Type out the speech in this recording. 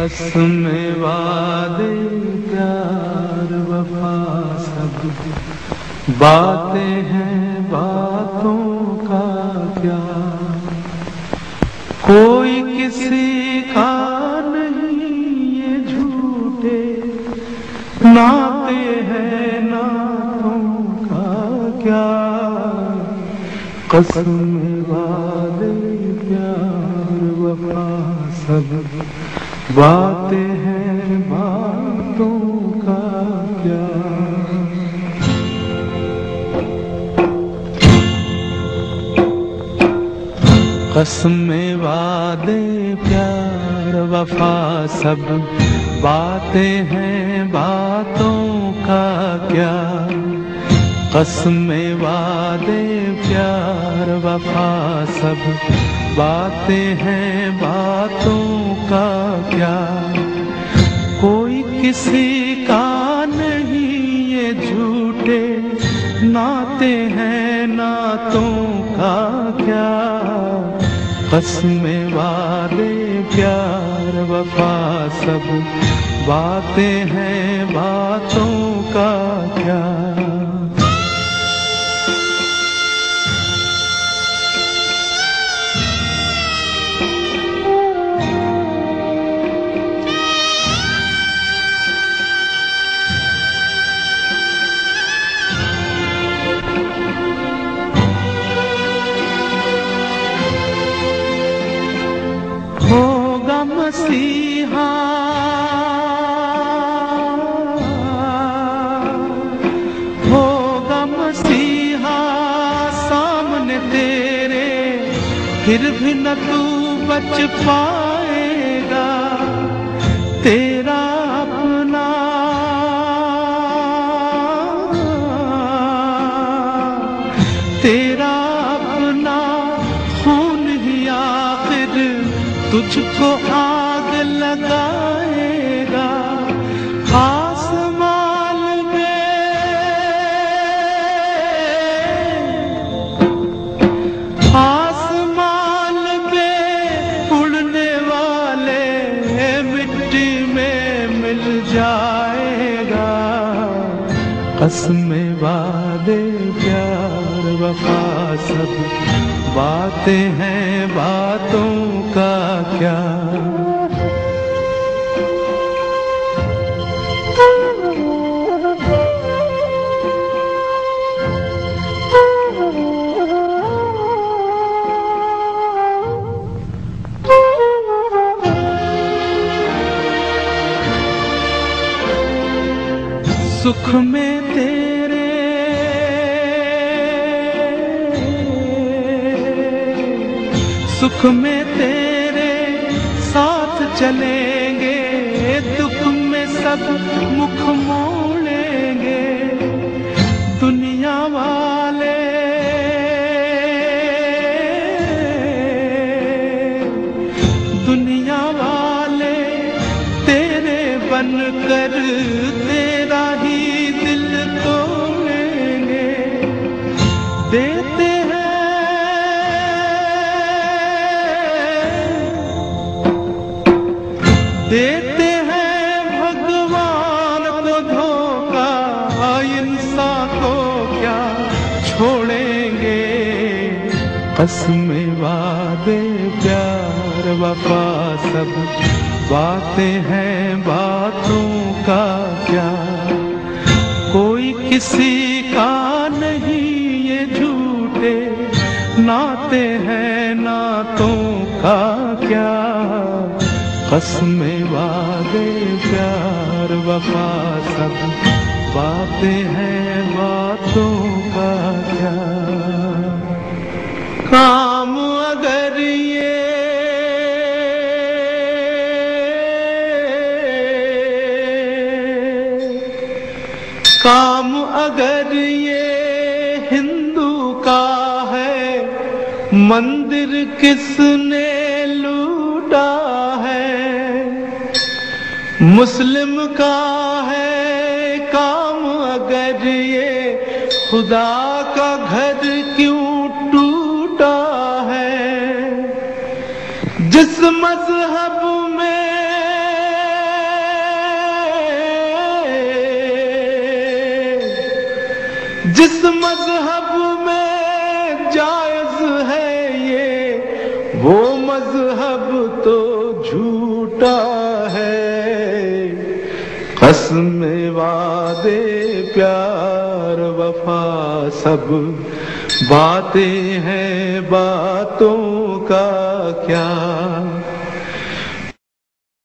قسم وعدے پیار، وفا سب۔ باتیں ہیں باتوں کا کیا۔ کوئی کسی کا نہیں یہ جھوٹے۔ ناتے ہیں ناتوں کا کیا۔ قسم وعدے پیار، وفا سب۔ باتیں ہیں باتوں کا کیا؟ قسم وعدے پیار وفا سب باتیں ہیں باتوں کا کیا؟ قسم وعدے پیار وفا سب باتیں ہیں باتوں کا کیا؟ کوئی کسی کا نہیں یہ جھوٹے ناتے ہیں ناتوں کا کیا؟ قسم والے پیار، وفا، سب باتیں ہیں باتوں کا کیا؟ پھر بھی نہ تو بچ پائے گا۔ تیرا اپنا تیرا اپنا خون ہی آخر تجھ کو آگ لگائے گا آسمان میں۔ آسمان میں اڑنے والے مٹی میں مل جائے گا۔ قسم وعدے، پیار، وفا، سب۔ باتیں ہیں باتوں کا کیا۔ سکھ میں تیرے سکھ میں تیرے ساتھ چلیں گے، دکھ میں سب مکھ موڑیں گے۔ دنیا والے دنیا والے تیرے بن کر دیتے ہیں بھگوان کو دھوکا انسان کو کیا چھوڑیں گے؟ قسم وعدے، پیار، وفا، سب باتیں ہیں باتوں کا کیا؟ کوئی کسی کا نہیں، یہ جھوٹے ناتے ہیں ناتوں کا کیا؟ قسم وعدے پیار، وفا، سب۔ باتیں ہیں باتوں کا کیا۔ کام اگر یہ کام اگر یہ ہندو کا ہے، مندر کس نے لوٹا؟ مسلم کا ہے کام اگر یہ خدا کا گھر کیوں ٹوٹا ہے؟ جس مذہب میں جس مذہب میں جائز ہے یہ، وہ مذہب تو جھوٹا قسم وعدے پیار وفا سب۔ باتیں ہیں باتوں کا کیا